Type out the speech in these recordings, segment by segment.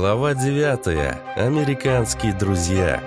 Глава 9. Американские друзья.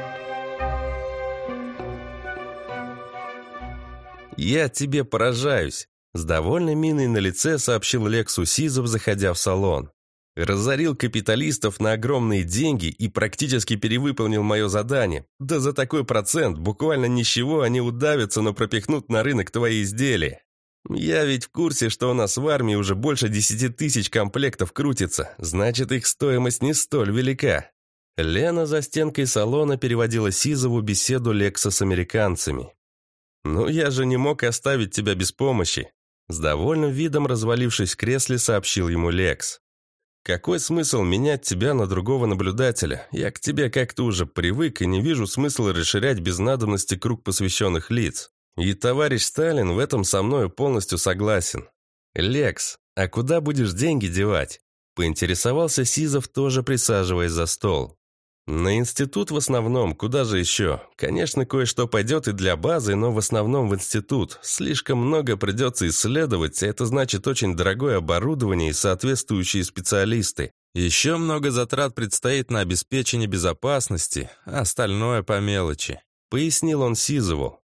«Я тебе поражаюсь», — с довольной миной на лице сообщил Лексу Сизов, заходя в салон. «Разорил капиталистов на огромные деньги и практически перевыполнил мое задание. Да за такой процент буквально ничего они удавятся, но пропихнут на рынок твои изделия. «Я ведь в курсе, что у нас в армии уже больше десяти тысяч комплектов крутится, значит, их стоимость не столь велика». Лена за стенкой салона переводила Сизову беседу Лекса с американцами. «Ну, я же не мог оставить тебя без помощи», с довольным видом, развалившись в кресле, сообщил ему Лекс. «Какой смысл менять тебя на другого наблюдателя? Я к тебе как-то уже привык и не вижу смысла расширять без надобности круг посвященных лиц. И товарищ Сталин в этом со мною полностью согласен. Лекс, а куда будешь деньги девать? Поинтересовался Сизов, тоже присаживаясь за стол. На институт в основном, куда же еще? Конечно, кое-что пойдет и для базы, но в основном в институт. Слишком много придется исследовать, а это значит очень дорогое оборудование и соответствующие специалисты. Еще много затрат предстоит на обеспечение безопасности, а остальное по мелочи. Пояснил он Сизову.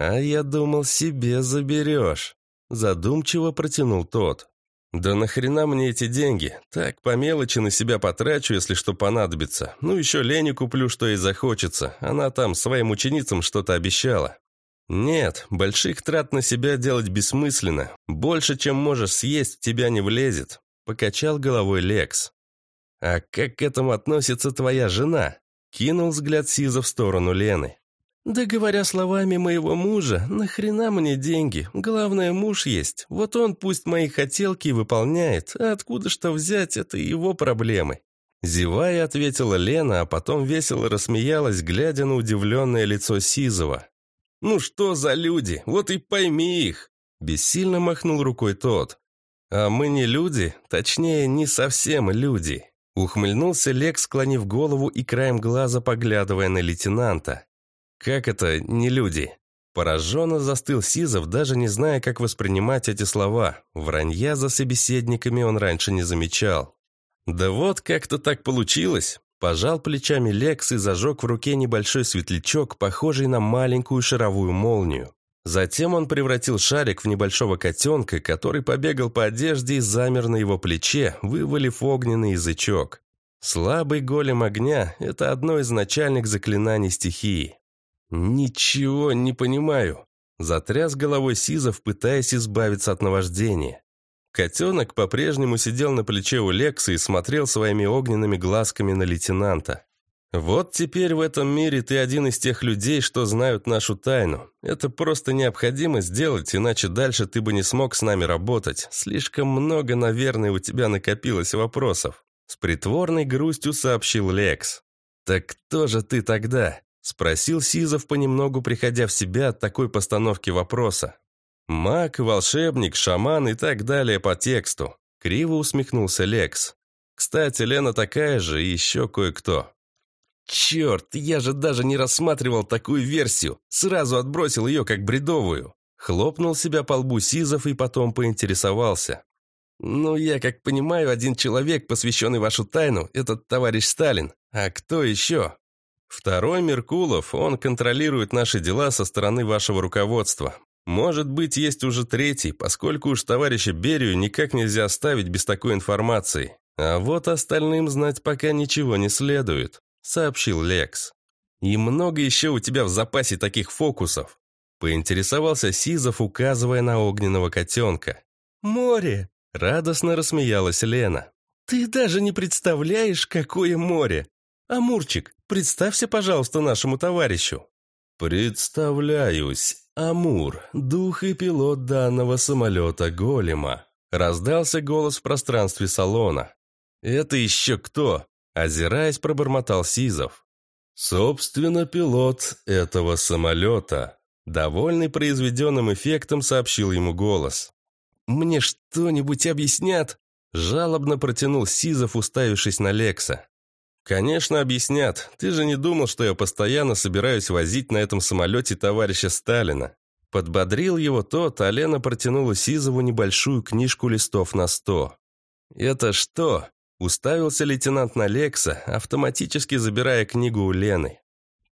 «А я думал, себе заберешь», – задумчиво протянул тот. «Да нахрена мне эти деньги? Так, по мелочи на себя потрачу, если что понадобится. Ну, еще Лене куплю, что ей захочется. Она там своим ученицам что-то обещала». «Нет, больших трат на себя делать бессмысленно. Больше, чем можешь съесть, в тебя не влезет», – покачал головой Лекс. «А как к этому относится твоя жена?» – кинул взгляд Сиза в сторону Лены. «Да говоря словами моего мужа, нахрена мне деньги? Главное, муж есть. Вот он пусть мои хотелки выполняет, а откуда что взять, это его проблемы». Зевая, ответила Лена, а потом весело рассмеялась, глядя на удивленное лицо Сизова. «Ну что за люди? Вот и пойми их!» Бессильно махнул рукой тот. «А мы не люди, точнее, не совсем люди», ухмыльнулся Лекс, склонив голову и краем глаза поглядывая на лейтенанта. «Как это не люди?» Пораженно застыл Сизов, даже не зная, как воспринимать эти слова. Вранья за собеседниками он раньше не замечал. «Да вот, как-то так получилось!» Пожал плечами Лекс и зажег в руке небольшой светлячок, похожий на маленькую шаровую молнию. Затем он превратил шарик в небольшого котенка, который побегал по одежде и замер на его плече, вывалив огненный язычок. Слабый голем огня – это одно из начальных заклинаний стихии. «Ничего не понимаю», – затряс головой Сизов, пытаясь избавиться от наваждения. Котенок по-прежнему сидел на плече у Лекса и смотрел своими огненными глазками на лейтенанта. «Вот теперь в этом мире ты один из тех людей, что знают нашу тайну. Это просто необходимо сделать, иначе дальше ты бы не смог с нами работать. Слишком много, наверное, у тебя накопилось вопросов». С притворной грустью сообщил Лекс. «Так кто же ты тогда?» Спросил Сизов, понемногу приходя в себя от такой постановки вопроса. Маг, волшебник, шаман и так далее по тексту. Криво усмехнулся Лекс. Кстати, Лена такая же и еще кое-кто. Черт, я же даже не рассматривал такую версию. Сразу отбросил ее как бредовую. Хлопнул себя по лбу Сизов и потом поинтересовался. «Ну, я как понимаю, один человек, посвященный вашу тайну, этот товарищ Сталин. А кто еще?» Второй Меркулов, он контролирует наши дела со стороны вашего руководства. Может быть, есть уже третий, поскольку уж товарища Берию никак нельзя оставить без такой информации. А вот остальным знать пока ничего не следует», — сообщил Лекс. «И много еще у тебя в запасе таких фокусов?» — поинтересовался Сизов, указывая на огненного котенка. «Море!» — радостно рассмеялась Лена. «Ты даже не представляешь, какое море! Амурчик, Представься, пожалуйста, нашему товарищу». «Представляюсь, Амур, дух и пилот данного самолета Голема», раздался голос в пространстве салона. «Это еще кто?» Озираясь, пробормотал Сизов. «Собственно, пилот этого самолета», довольный произведенным эффектом, сообщил ему голос. «Мне что-нибудь объяснят?» Жалобно протянул Сизов, уставившись на Лекса. «Конечно, объяснят. Ты же не думал, что я постоянно собираюсь возить на этом самолете товарища Сталина?» Подбодрил его тот, а Лена протянула Сизову небольшую книжку листов на сто. «Это что?» Уставился лейтенант на Лекса, автоматически забирая книгу у Лены.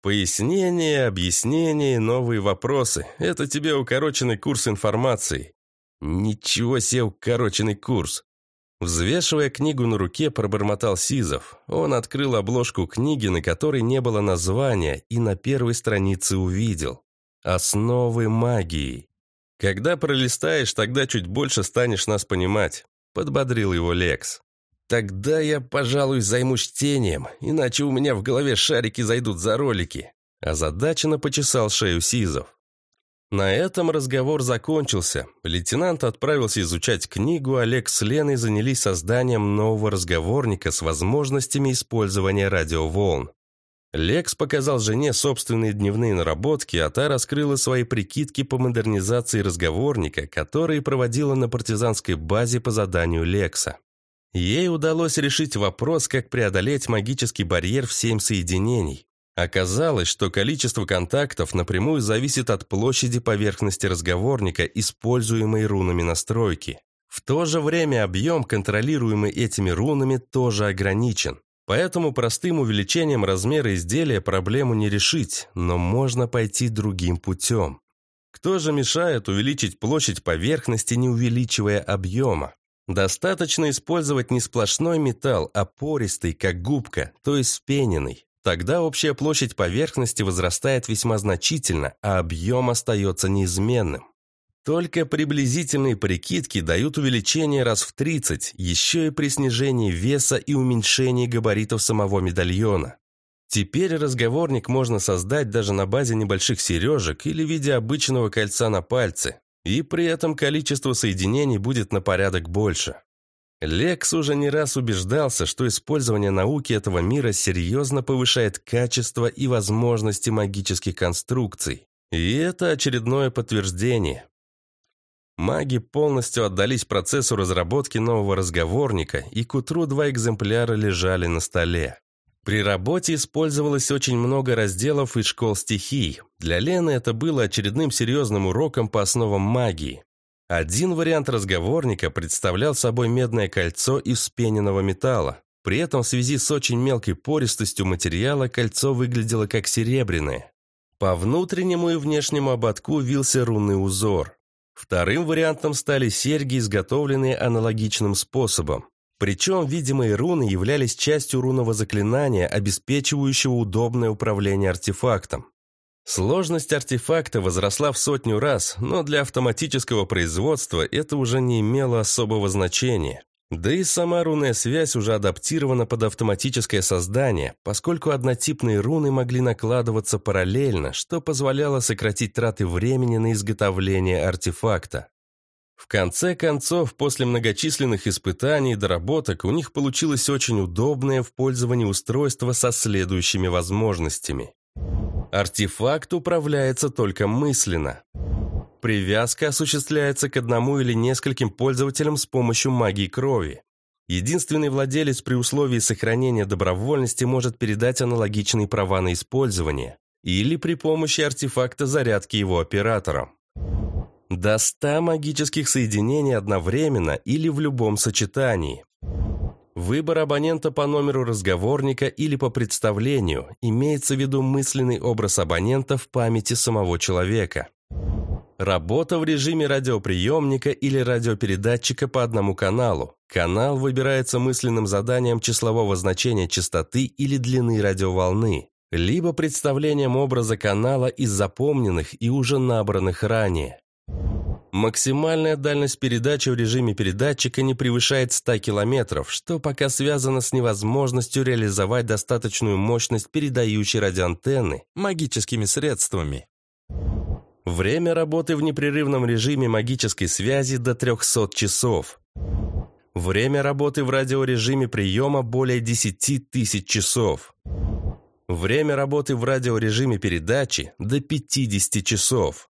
Пояснения, объяснения, новые вопросы. Это тебе укороченный курс информации. Ничего себе укороченный курс. Взвешивая книгу на руке, пробормотал Сизов. Он открыл обложку книги, на которой не было названия, и на первой странице увидел. «Основы магии». «Когда пролистаешь, тогда чуть больше станешь нас понимать», — подбодрил его Лекс. Тогда я, пожалуй, займусь чтением, иначе у меня в голове шарики зайдут за ролики. Озадаченно почесал шею Сизов. На этом разговор закончился. Лейтенант отправился изучать книгу, Олег с Леной занялись созданием нового разговорника с возможностями использования радиоволн. Лекс показал жене собственные дневные наработки, а та раскрыла свои прикидки по модернизации разговорника, которые проводила на партизанской базе по заданию Лекса. Ей удалось решить вопрос, как преодолеть магический барьер в семь соединений. Оказалось, что количество контактов напрямую зависит от площади поверхности разговорника, используемой рунами настройки. В то же время объем, контролируемый этими рунами, тоже ограничен. Поэтому простым увеличением размера изделия проблему не решить, но можно пойти другим путем. Кто же мешает увеличить площадь поверхности, не увеличивая объема? Достаточно использовать не сплошной металл, а пористый, как губка, то есть спененный. Тогда общая площадь поверхности возрастает весьма значительно, а объем остается неизменным. Только приблизительные прикидки дают увеличение раз в 30, еще и при снижении веса и уменьшении габаритов самого медальона. Теперь разговорник можно создать даже на базе небольших сережек или в виде обычного кольца на пальце, и при этом количество соединений будет на порядок больше. Лекс уже не раз убеждался, что использование науки этого мира серьезно повышает качество и возможности магических конструкций. И это очередное подтверждение. Маги полностью отдались процессу разработки нового разговорника, и к утру два экземпляра лежали на столе. При работе использовалось очень много разделов из школ стихий. Для Лены это было очередным серьезным уроком по основам магии. Один вариант разговорника представлял собой медное кольцо из вспененного металла. При этом в связи с очень мелкой пористостью материала кольцо выглядело как серебряное. По внутреннему и внешнему ободку вился рунный узор. Вторым вариантом стали серьги, изготовленные аналогичным способом. Причем видимые руны являлись частью рунного заклинания, обеспечивающего удобное управление артефактом. Сложность артефакта возросла в сотню раз, но для автоматического производства это уже не имело особого значения. Да и сама рунная связь уже адаптирована под автоматическое создание, поскольку однотипные руны могли накладываться параллельно, что позволяло сократить траты времени на изготовление артефакта. В конце концов, после многочисленных испытаний и доработок, у них получилось очень удобное в пользовании устройство со следующими возможностями. Артефакт управляется только мысленно. Привязка осуществляется к одному или нескольким пользователям с помощью магии крови. Единственный владелец при условии сохранения добровольности может передать аналогичные права на использование или при помощи артефакта зарядки его операторам. До 100 магических соединений одновременно или в любом сочетании. Выбор абонента по номеру разговорника или по представлению имеется в виду мысленный образ абонента в памяти самого человека. Работа в режиме радиоприемника или радиопередатчика по одному каналу. Канал выбирается мысленным заданием числового значения частоты или длины радиоволны, либо представлением образа канала из запомненных и уже набранных ранее. Максимальная дальность передачи в режиме передатчика не превышает 100 км, что пока связано с невозможностью реализовать достаточную мощность передающей радиоантенны магическими средствами. Время работы в непрерывном режиме магической связи до 300 часов. Время работы в радиорежиме приема более 10 тысяч часов. Время работы в радиорежиме передачи до 50 часов.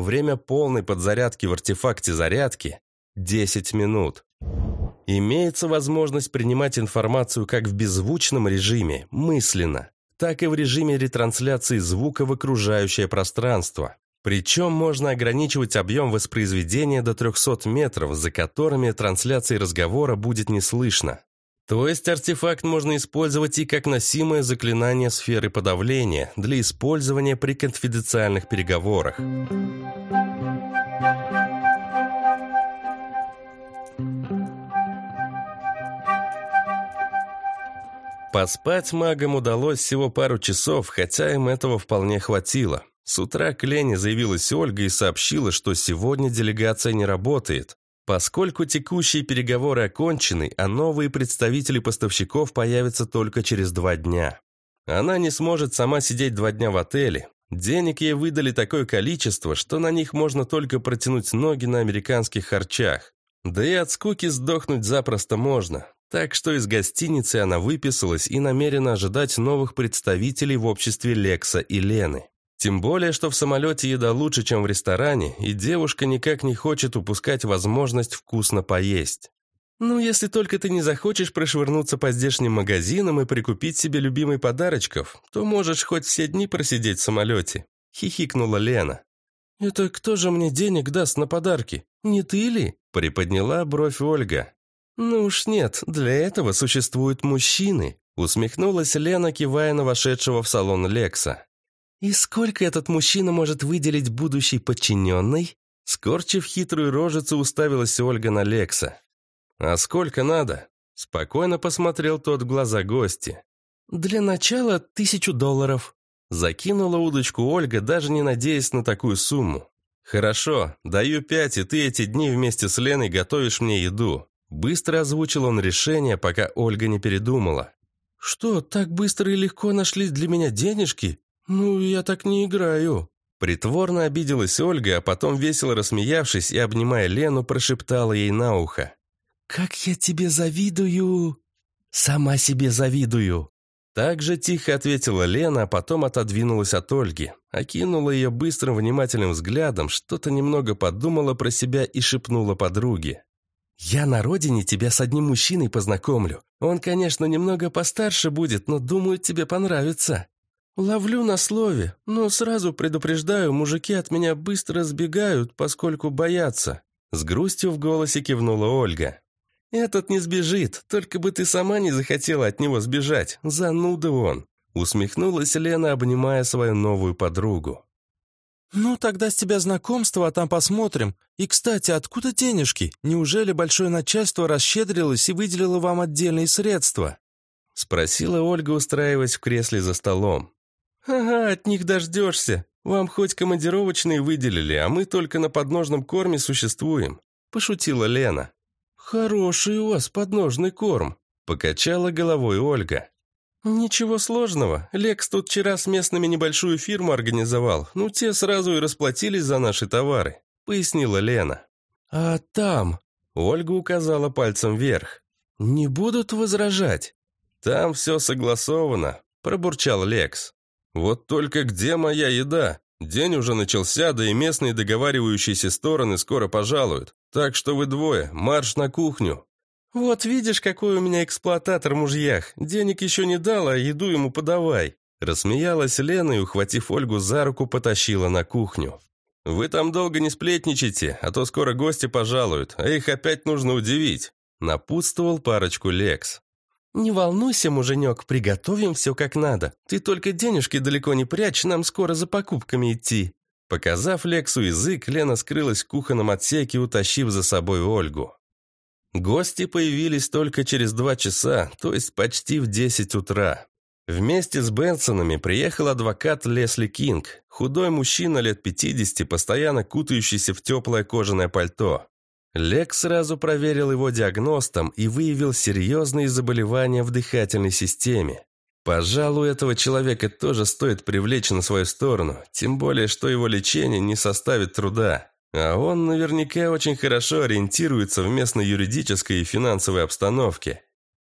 Время полной подзарядки в артефакте зарядки – 10 минут. Имеется возможность принимать информацию как в беззвучном режиме, мысленно, так и в режиме ретрансляции звука в окружающее пространство. Причем можно ограничивать объем воспроизведения до 300 метров, за которыми трансляции разговора будет не слышно. То есть артефакт можно использовать и как носимое заклинание сферы подавления для использования при конфиденциальных переговорах. Поспать магам удалось всего пару часов, хотя им этого вполне хватило. С утра к Лене заявилась Ольга и сообщила, что сегодня делегация не работает. Поскольку текущие переговоры окончены, а новые представители поставщиков появятся только через два дня. Она не сможет сама сидеть два дня в отеле. Денег ей выдали такое количество, что на них можно только протянуть ноги на американских харчах. Да и от скуки сдохнуть запросто можно. Так что из гостиницы она выписалась и намерена ожидать новых представителей в обществе Лекса и Лены. Тем более, что в самолете еда лучше, чем в ресторане, и девушка никак не хочет упускать возможность вкусно поесть. «Ну, если только ты не захочешь прошвырнуться по здешним магазинам и прикупить себе любимый подарочков, то можешь хоть все дни просидеть в самолете», — хихикнула Лена. «Это кто же мне денег даст на подарки? Не ты ли?» — приподняла бровь Ольга. «Ну уж нет, для этого существуют мужчины», — усмехнулась Лена, кивая на вошедшего в салон Лекса. «И сколько этот мужчина может выделить будущей подчиненной?» Скорчив хитрую рожицу, уставилась Ольга на Лекса. «А сколько надо?» Спокойно посмотрел тот в глаза гости. «Для начала тысячу долларов». Закинула удочку Ольга, даже не надеясь на такую сумму. «Хорошо, даю пять, и ты эти дни вместе с Леной готовишь мне еду». Быстро озвучил он решение, пока Ольга не передумала. «Что, так быстро и легко нашлись для меня денежки? «Ну, я так не играю». Притворно обиделась Ольга, а потом, весело рассмеявшись и обнимая Лену, прошептала ей на ухо. «Как я тебе завидую!» «Сама себе завидую!» Так же тихо ответила Лена, а потом отодвинулась от Ольги, окинула ее быстрым внимательным взглядом, что-то немного подумала про себя и шепнула подруге. «Я на родине тебя с одним мужчиной познакомлю. Он, конечно, немного постарше будет, но, думаю, тебе понравится. «Ловлю на слове, но сразу предупреждаю, мужики от меня быстро сбегают, поскольку боятся». С грустью в голосе кивнула Ольга. «Этот не сбежит, только бы ты сама не захотела от него сбежать, зануда он», усмехнулась Лена, обнимая свою новую подругу. «Ну, тогда с тебя знакомство, а там посмотрим. И, кстати, откуда денежки? Неужели большое начальство расщедрилось и выделило вам отдельные средства?» Спросила Ольга, устраиваясь в кресле за столом. «Ага, от них дождешься. Вам хоть командировочные выделили, а мы только на подножном корме существуем», – пошутила Лена. «Хороший у вас подножный корм», – покачала головой Ольга. «Ничего сложного. Лекс тут вчера с местными небольшую фирму организовал. Ну, те сразу и расплатились за наши товары», – пояснила Лена. «А там?» – Ольга указала пальцем вверх. «Не будут возражать?» «Там все согласовано», – пробурчал Лекс. Вот только где моя еда? День уже начался, да и местные договаривающиеся стороны скоро пожалуют. Так что вы двое, марш на кухню. Вот видишь, какой у меня эксплуататор мужьях. Денег еще не дал, а еду ему подавай. Рассмеялась Лена и, ухватив Ольгу за руку, потащила на кухню. «Вы там долго не сплетничайте, а то скоро гости пожалуют, а их опять нужно удивить», напутствовал парочку Лекс. «Не волнуйся, муженек, приготовим все как надо. Ты только денежки далеко не прячь, нам скоро за покупками идти». Показав Лексу язык, Лена скрылась в кухонном отсеке, утащив за собой Ольгу. Гости появились только через два часа, то есть почти в десять утра. Вместе с Бенсонами приехал адвокат Лесли Кинг, худой мужчина лет 50, постоянно кутающийся в теплое кожаное пальто. Лек сразу проверил его диагностом и выявил серьезные заболевания в дыхательной системе. Пожалуй, этого человека тоже стоит привлечь на свою сторону, тем более, что его лечение не составит труда. А он наверняка очень хорошо ориентируется в местной юридической и финансовой обстановке.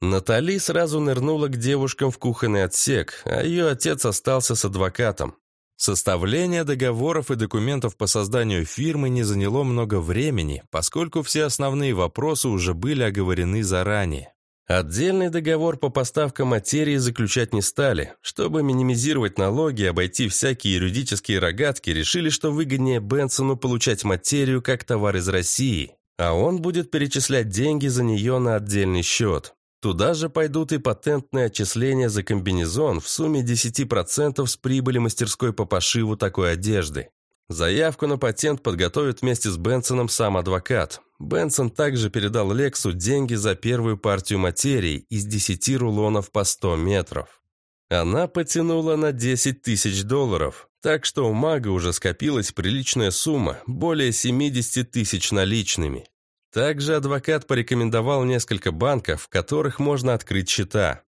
Натали сразу нырнула к девушкам в кухонный отсек, а ее отец остался с адвокатом. Составление договоров и документов по созданию фирмы не заняло много времени, поскольку все основные вопросы уже были оговорены заранее. Отдельный договор по поставкам материи заключать не стали. Чтобы минимизировать налоги и обойти всякие юридические рогатки, решили, что выгоднее Бенсону получать материю как товар из России, а он будет перечислять деньги за нее на отдельный счет. Туда же пойдут и патентные отчисления за комбинезон в сумме 10% с прибыли мастерской по пошиву такой одежды. Заявку на патент подготовит вместе с Бенсоном сам адвокат. Бенсон также передал Лексу деньги за первую партию материи из 10 рулонов по 100 метров. Она потянула на 10 тысяч долларов, так что у мага уже скопилась приличная сумма, более 70 тысяч наличными. Также адвокат порекомендовал несколько банков, в которых можно открыть счета.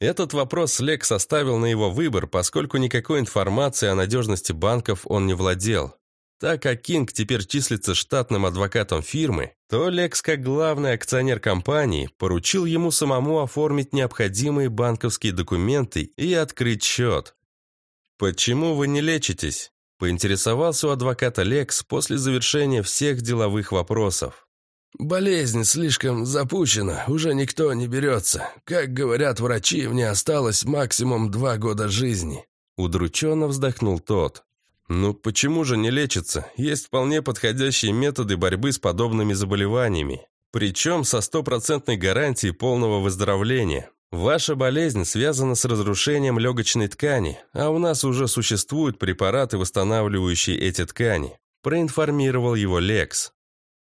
Этот вопрос Лекс оставил на его выбор, поскольку никакой информации о надежности банков он не владел. Так как Кинг теперь числится штатным адвокатом фирмы, то Лекс, как главный акционер компании, поручил ему самому оформить необходимые банковские документы и открыть счет. «Почему вы не лечитесь?» – поинтересовался у адвоката Лекс после завершения всех деловых вопросов. «Болезнь слишком запущена, уже никто не берется. Как говорят врачи, мне осталось максимум два года жизни». Удрученно вздохнул тот. «Ну почему же не лечится? Есть вполне подходящие методы борьбы с подобными заболеваниями. Причем со стопроцентной гарантией полного выздоровления. Ваша болезнь связана с разрушением легочной ткани, а у нас уже существуют препараты, восстанавливающие эти ткани», проинформировал его Лекс.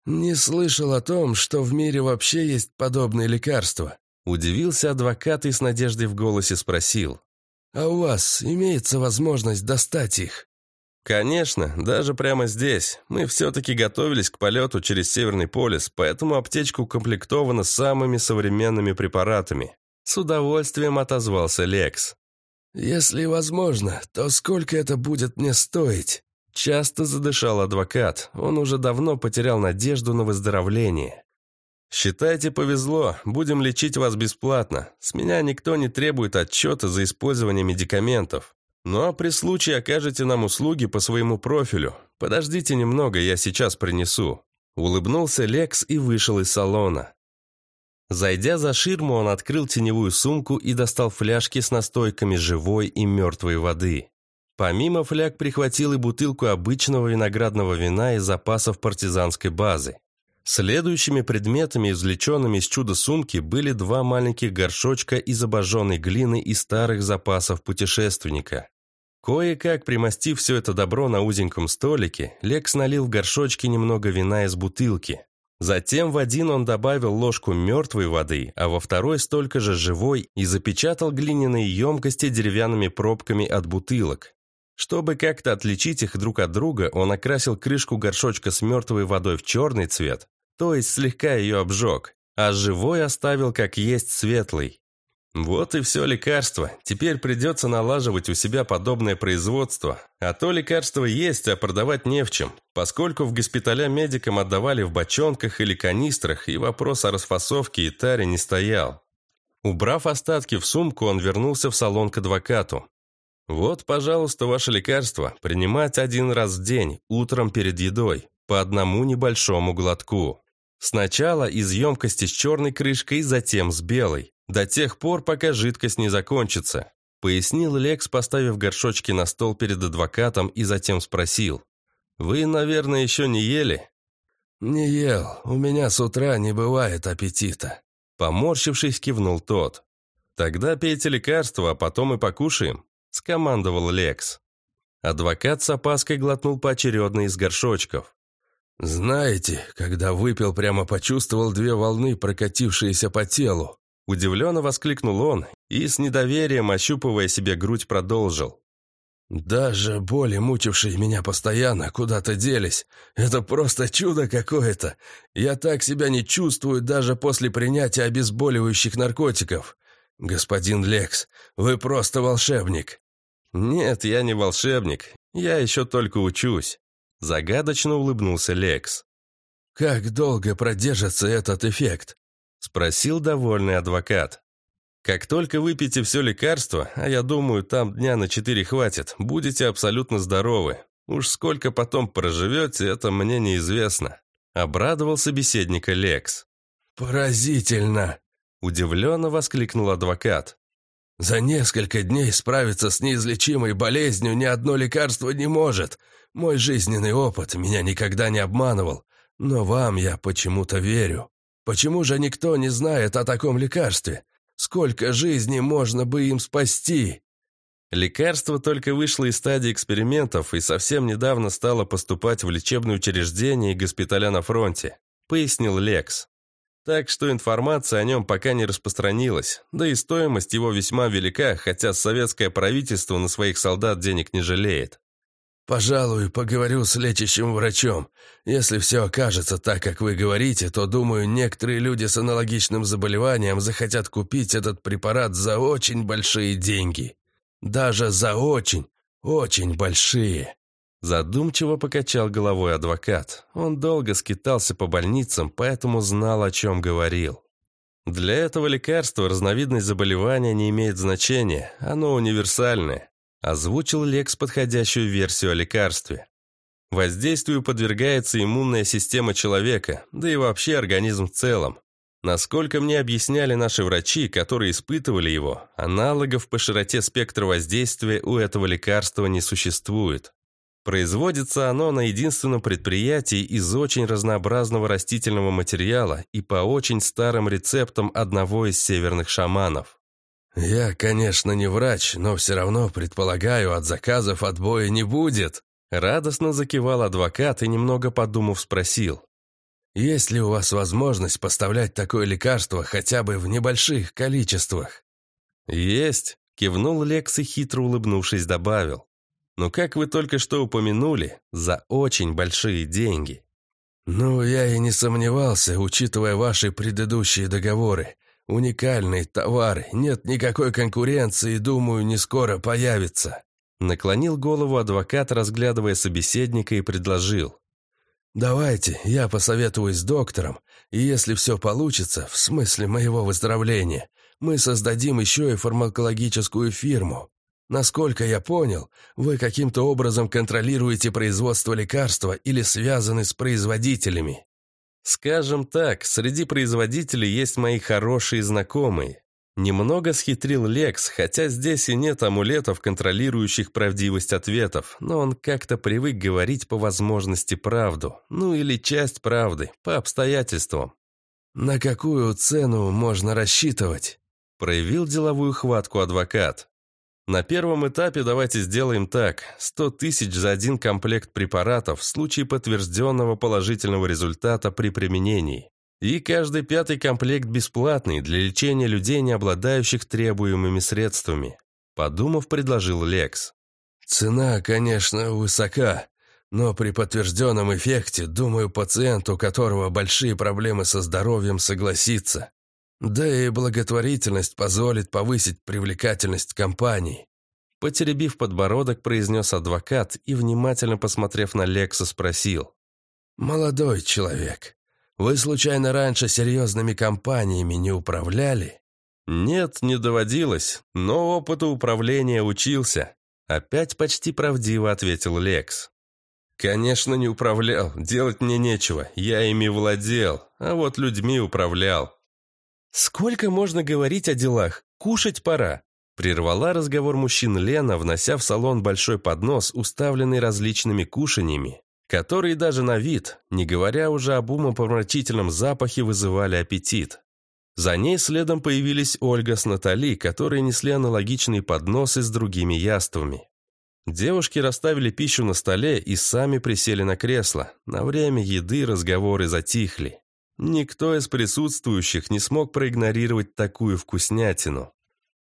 «Не слышал о том, что в мире вообще есть подобные лекарства», удивился адвокат и с надеждой в голосе спросил. «А у вас имеется возможность достать их?» «Конечно, даже прямо здесь. Мы все-таки готовились к полету через Северный полюс, поэтому аптечка укомплектована самыми современными препаратами». С удовольствием отозвался Лекс. «Если возможно, то сколько это будет мне стоить?» Часто задышал адвокат, он уже давно потерял надежду на выздоровление. «Считайте, повезло, будем лечить вас бесплатно. С меня никто не требует отчета за использование медикаментов. Ну а при случае окажете нам услуги по своему профилю. Подождите немного, я сейчас принесу». Улыбнулся Лекс и вышел из салона. Зайдя за ширму, он открыл теневую сумку и достал фляжки с настойками живой и мертвой воды. Помимо фляг прихватил и бутылку обычного виноградного вина из запасов партизанской базы. Следующими предметами, извлеченными из чудо-сумки, были два маленьких горшочка из обожженной глины и старых запасов путешественника. Кое-как, примостив все это добро на узеньком столике, Лекс налил в горшочки немного вина из бутылки. Затем в один он добавил ложку мертвой воды, а во второй столько же живой и запечатал глиняные емкости деревянными пробками от бутылок. Чтобы как-то отличить их друг от друга, он окрасил крышку горшочка с мертвой водой в черный цвет, то есть слегка ее обжег, а живой оставил как есть светлый. Вот и все лекарство. Теперь придется налаживать у себя подобное производство. А то лекарство есть, а продавать не в чем, поскольку в госпиталя медикам отдавали в бочонках или канистрах, и вопрос о расфасовке и таре не стоял. Убрав остатки в сумку, он вернулся в салон к адвокату. «Вот, пожалуйста, ваше лекарство. Принимать один раз в день, утром перед едой, по одному небольшому глотку. Сначала из емкости с черной крышкой, затем с белой, до тех пор, пока жидкость не закончится», пояснил Лекс, поставив горшочки на стол перед адвокатом и затем спросил. «Вы, наверное, еще не ели?» «Не ел. У меня с утра не бывает аппетита». Поморщившись, кивнул тот. «Тогда пейте лекарство, а потом и покушаем скомандовал Лекс. Адвокат с опаской глотнул поочередно из горшочков. «Знаете, когда выпил, прямо почувствовал две волны, прокатившиеся по телу». Удивленно воскликнул он и, с недоверием ощупывая себе грудь, продолжил. «Даже боли, мучившие меня постоянно, куда-то делись. Это просто чудо какое-то. Я так себя не чувствую даже после принятия обезболивающих наркотиков. Господин Лекс, вы просто волшебник». «Нет, я не волшебник. Я еще только учусь», – загадочно улыбнулся Лекс. «Как долго продержится этот эффект?» – спросил довольный адвокат. «Как только выпьете все лекарство, а я думаю, там дня на четыре хватит, будете абсолютно здоровы. Уж сколько потом проживете, это мне неизвестно», – обрадовал собеседника Лекс. «Поразительно!» – удивленно воскликнул адвокат. За несколько дней справиться с неизлечимой болезнью ни одно лекарство не может. Мой жизненный опыт меня никогда не обманывал, но вам я почему-то верю». Почему же никто не знает о таком лекарстве? Сколько жизней можно бы им спасти?» Лекарство только вышло из стадии экспериментов и совсем недавно стало поступать в лечебные учреждения и госпиталя на фронте, пояснил Лекс. Так что информация о нем пока не распространилась, да и стоимость его весьма велика, хотя советское правительство на своих солдат денег не жалеет. «Пожалуй, поговорю с лечащим врачом. Если все окажется так, как вы говорите, то, думаю, некоторые люди с аналогичным заболеванием захотят купить этот препарат за очень большие деньги. Даже за очень, очень большие». Задумчиво покачал головой адвокат. Он долго скитался по больницам, поэтому знал, о чем говорил. Для этого лекарства разновидность заболевания не имеет значения, оно универсальное. Озвучил Лекс подходящую версию о лекарстве. Воздействию подвергается иммунная система человека, да и вообще организм в целом. Насколько мне объясняли наши врачи, которые испытывали его, аналогов по широте спектра воздействия у этого лекарства не существует. Производится оно на единственном предприятии из очень разнообразного растительного материала и по очень старым рецептам одного из северных шаманов. «Я, конечно, не врач, но все равно, предполагаю, от заказов отбоя не будет», радостно закивал адвокат и, немного подумав, спросил. «Есть ли у вас возможность поставлять такое лекарство хотя бы в небольших количествах?» «Есть», — кивнул Лекс и, хитро улыбнувшись, добавил. Но, как вы только что упомянули, за очень большие деньги. Ну, я и не сомневался, учитывая ваши предыдущие договоры. Уникальный товар, нет никакой конкуренции, думаю, не скоро появится. Наклонил голову адвокат, разглядывая собеседника, и предложил. «Давайте, я посоветуюсь с доктором, и если все получится, в смысле моего выздоровления, мы создадим еще и фармакологическую фирму. Насколько я понял, вы каким-то образом контролируете производство лекарства или связаны с производителями. Скажем так, среди производителей есть мои хорошие знакомые. Немного схитрил Лекс, хотя здесь и нет амулетов, контролирующих правдивость ответов, но он как-то привык говорить по возможности правду, ну или часть правды, по обстоятельствам. «На какую цену можно рассчитывать?» Проявил деловую хватку адвокат. На первом этапе давайте сделаем так. 100 тысяч за один комплект препаратов в случае подтвержденного положительного результата при применении. И каждый пятый комплект бесплатный для лечения людей, не обладающих требуемыми средствами. Подумав, предложил Лекс. Цена, конечно, высока, но при подтвержденном эффекте, думаю, пациент, у которого большие проблемы со здоровьем, согласится. Да и благотворительность позволит повысить привлекательность компании. Потеребив подбородок, произнес адвокат и, внимательно посмотрев на Лекса, спросил. «Молодой человек, вы случайно раньше серьезными компаниями не управляли?» «Нет, не доводилось, но опыту управления учился», опять почти правдиво ответил Лекс. «Конечно, не управлял, делать мне нечего, я ими владел, а вот людьми управлял. «Сколько можно говорить о делах? Кушать пора!» Прервала разговор мужчин Лена, внося в салон большой поднос, уставленный различными кушаньями, которые даже на вид, не говоря уже об умопомрачительном запахе, вызывали аппетит. За ней следом появились Ольга с Натали, которые несли аналогичные подносы с другими яствами. Девушки расставили пищу на столе и сами присели на кресло. На время еды разговоры затихли. Никто из присутствующих не смог проигнорировать такую вкуснятину.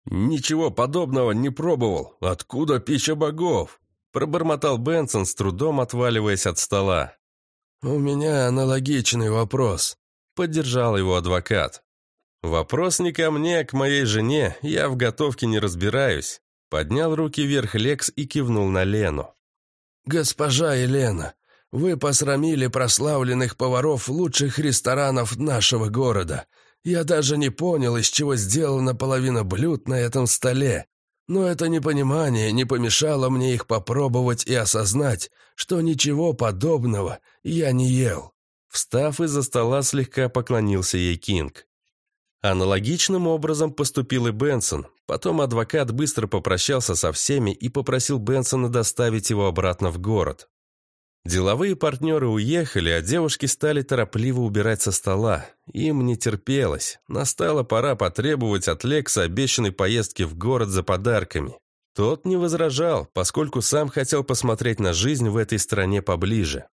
«Ничего подобного не пробовал. Откуда пища богов?» Пробормотал Бенсон, с трудом отваливаясь от стола. «У меня аналогичный вопрос», — поддержал его адвокат. «Вопрос не ко мне, а к моей жене. Я в готовке не разбираюсь». Поднял руки вверх Лекс и кивнул на Лену. «Госпожа Елена, вы посрамили прославленных поваров лучших ресторанов нашего города. Я даже не понял, из чего сделана половина блюд на этом столе. Но это непонимание не помешало мне их попробовать и осознать, что ничего подобного я не ел». Встав из-за стола, слегка поклонился ей Кинг. Аналогичным образом поступил и Бенсон. Потом адвокат быстро попрощался со всеми и попросил Бенсона доставить его обратно в город. Деловые партнеры уехали, а девушки стали торопливо убирать со стола. Им не терпелось. Настала пора потребовать от Лекса обещанной поездки в город за подарками. Тот не возражал, поскольку сам хотел посмотреть на жизнь в этой стране поближе.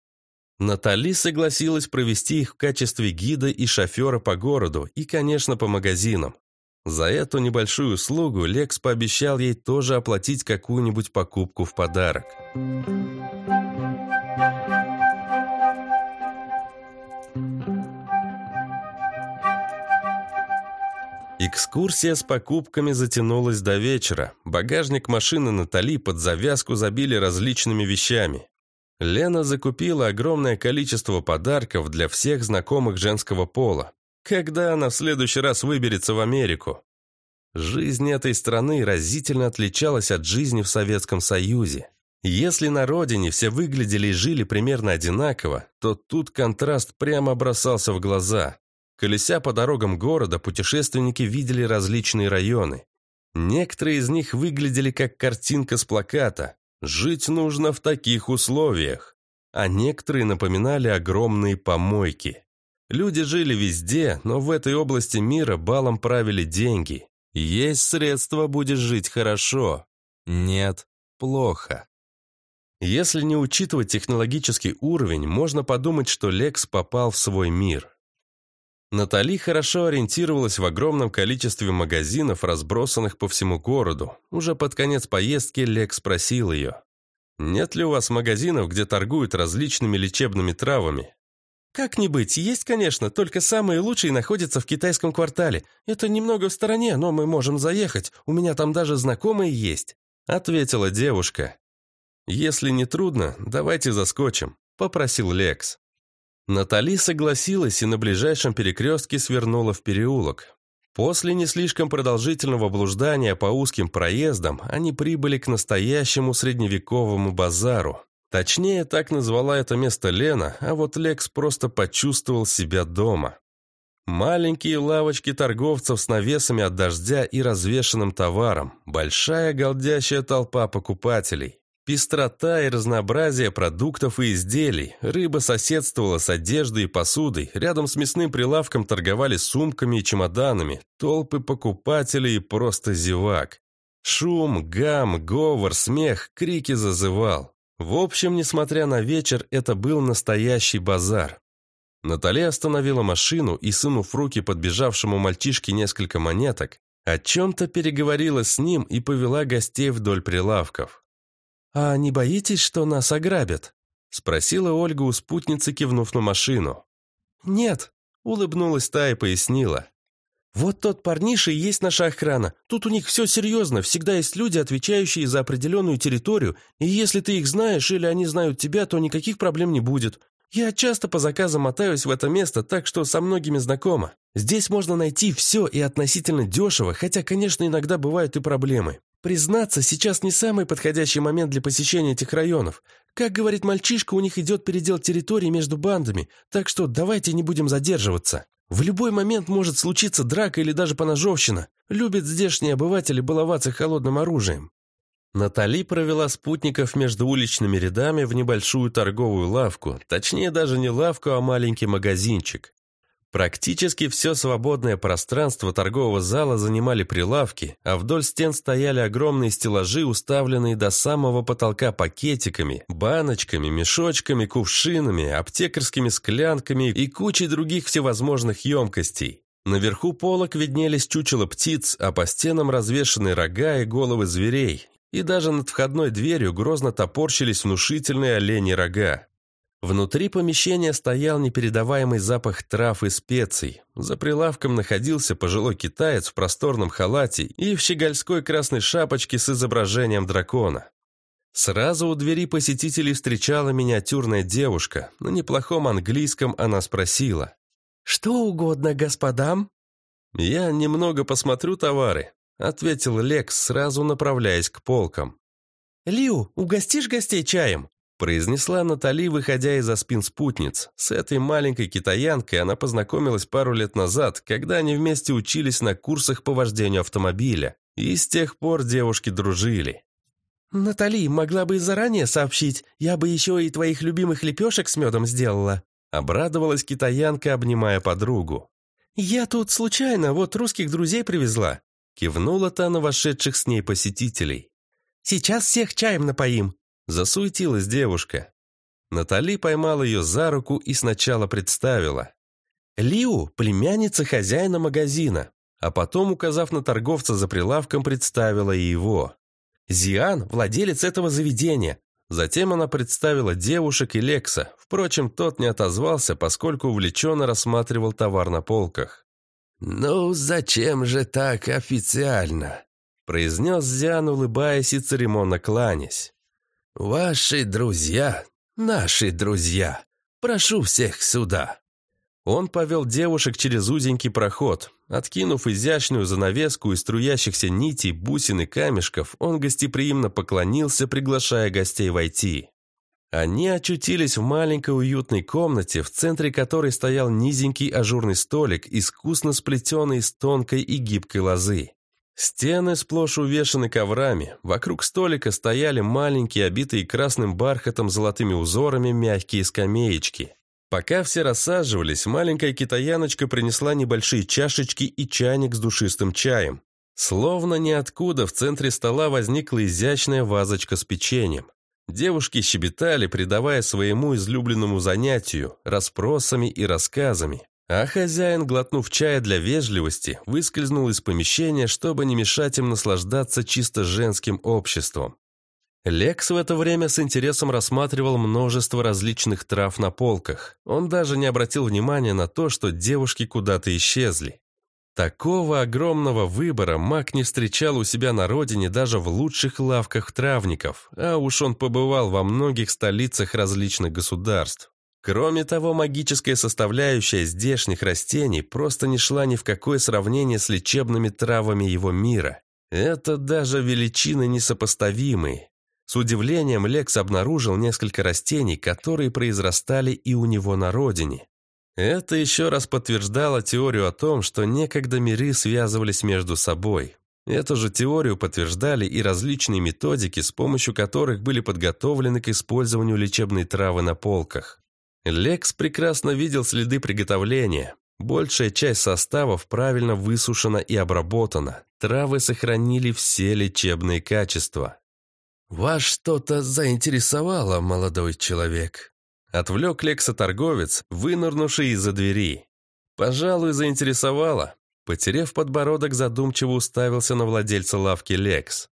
Натали согласилась провести их в качестве гида и шофера по городу и, конечно, по магазинам. За эту небольшую услугу Лекс пообещал ей тоже оплатить какую-нибудь покупку в подарок. Экскурсия с покупками затянулась до вечера. Багажник машины Натали под завязку забили различными вещами. Лена закупила огромное количество подарков для всех знакомых женского пола. Когда она в следующий раз выберется в Америку? Жизнь этой страны разительно отличалась от жизни в Советском Союзе. Если на родине все выглядели и жили примерно одинаково, то тут контраст прямо бросался в глаза. Колеся по дорогам города, путешественники видели различные районы. Некоторые из них выглядели как картинка с плаката «Жить нужно в таких условиях», а некоторые напоминали огромные помойки. Люди жили везде, но в этой области мира балом правили деньги. Есть средства, будешь жить хорошо. Нет, плохо. Если не учитывать технологический уровень, можно подумать, что Лекс попал в свой мир. Натали хорошо ориентировалась в огромном количестве магазинов, разбросанных по всему городу. Уже под конец поездки Лекс спросил ее. «Нет ли у вас магазинов, где торгуют различными лечебными травами?» «Как не быть, есть, конечно, только самые лучшие находятся в китайском квартале. Это немного в стороне, но мы можем заехать, у меня там даже знакомые есть», — ответила девушка. «Если не трудно, давайте заскочим», — попросил Лекс. Натали согласилась и на ближайшем перекрестке свернула в переулок. После не слишком продолжительного блуждания по узким проездам они прибыли к настоящему средневековому базару. Точнее, так назвала это место Лена, а вот Лекс просто почувствовал себя дома. Маленькие лавочки торговцев с навесами от дождя и развешенным товаром, большая голдящая толпа покупателей. Пестрота и разнообразие продуктов и изделий. Рыба соседствовала с одеждой и посудой. Рядом с мясным прилавком торговали сумками и чемоданами. Толпы покупателей и просто зевак. Шум, гам, говор, смех, крики зазывал. В общем, несмотря на вечер, это был настоящий базар. Натали остановила машину и, сунув руки подбежавшему мальчишке несколько монеток, о чем-то переговорила с ним и повела гостей вдоль прилавков. «А не боитесь, что нас ограбят?» — спросила Ольга у спутницы, кивнув на машину. «Нет», — улыбнулась та и пояснила. «Вот тот парниша и есть наша охрана. Тут у них все серьезно, всегда есть люди, отвечающие за определенную территорию, и если ты их знаешь или они знают тебя, то никаких проблем не будет. Я часто по заказам мотаюсь в это место, так что со многими знакома. Здесь можно найти все и относительно дешево, хотя, конечно, иногда бывают и проблемы. Признаться, сейчас не самый подходящий момент для посещения этих районов. Как говорит мальчишка, у них идет передел территории между бандами, так что давайте не будем задерживаться. В любой момент может случиться драка или даже поножовщина. Любят здешние обыватели баловаться холодным оружием. Натали провела спутников между уличными рядами в небольшую торговую лавку, точнее даже не лавку, а маленький магазинчик. Практически все свободное пространство торгового зала занимали прилавки, а вдоль стен стояли огромные стеллажи, уставленные до самого потолка пакетиками, баночками, мешочками, кувшинами, аптекарскими склянками и кучей других всевозможных емкостей. Наверху полок виднелись чучело птиц, а по стенам развешаны рога и головы зверей, и даже над входной дверью грозно топорщились внушительные оленьи рога. Внутри помещения стоял непередаваемый запах трав и специй. За прилавком находился пожилой китаец в просторном халате и в щегольской красной шапочке с изображением дракона. Сразу у двери посетителей встречала миниатюрная девушка. На неплохом английском она спросила. «Что угодно господам?» «Я немного посмотрю товары», — ответил Лекс, сразу направляясь к полкам. «Лиу, угостишь гостей чаем?» Произнесла Натали, выходя из-за спин спутниц. С этой маленькой китаянкой она познакомилась пару лет назад, когда они вместе учились на курсах по вождению автомобиля. И с тех пор девушки дружили. «Натали, могла бы и заранее сообщить, я бы еще и твоих любимых лепешек с медом сделала», обрадовалась китаянка, обнимая подругу. «Я тут случайно, вот русских друзей привезла», кивнула та на вошедших с ней посетителей. «Сейчас всех чаем напоим», засуетилась девушка. Натали поймала ее за руку и сначала представила. Лиу – племянница хозяина магазина, а потом, указав на торговца за прилавком, представила и его. Зиан – владелец этого заведения. Затем она представила девушек и Лекса. Впрочем, тот не отозвался, поскольку увлеченно рассматривал товар на полках. «Ну, зачем же так официально?» произнес Зиан, улыбаясь и церемонно кланясь. «Ваши друзья, наши друзья, прошу всех сюда». Он повел девушек через узенький проход. Откинув изящную занавеску из струящихся нитей, бусин и камешков, он гостеприимно поклонился, приглашая гостей войти. Они очутились в маленькой уютной комнате, в центре которой стоял низенький ажурный столик, искусно сплетенный из тонкой и гибкой лозы. Стены сплошь увешаны коврами, вокруг столика стояли маленькие, обитые красным бархатом золотыми узорами мягкие скамеечки. Пока все рассаживались, маленькая китаяночка принесла небольшие чашечки и чайник с душистым чаем. Словно ниоткуда в центре стола возникла изящная вазочка с печеньем. Девушки щебетали, придавая своему излюбленному занятию, расспросами и рассказами. А хозяин, глотнув чая для вежливости, выскользнул из помещения, чтобы не мешать им наслаждаться чисто женским обществом. Лекс в это время с интересом рассматривал множество различных трав на полках. Он даже не обратил внимания на то, что девушки куда-то исчезли. Такого огромного выбора маг не встречал у себя на родине даже в лучших лавках травников, а уж он побывал во многих столицах различных государств. Кроме того, магическая составляющая здешних растений просто не шла ни в какое сравнение с лечебными травами его мира. Это даже величины несопоставимые. С удивлением Лекс обнаружил несколько растений, которые произрастали и у него на родине. Это еще раз подтверждало теорию о том, что некогда миры связывались между собой. Эту же теорию подтверждали и различные методики, с помощью которых были подготовлены к использованию лечебной травы на полках. Лекс прекрасно видел следы приготовления. Большая часть составов правильно высушена и обработана. Травы сохранили все лечебные качества. «Вас что-то заинтересовало, молодой человек?» Отвлек Лекса торговец, вынырнувший из-за двери. «Пожалуй, заинтересовало». Потерев подбородок, задумчиво уставился на владельца лавки Лекс.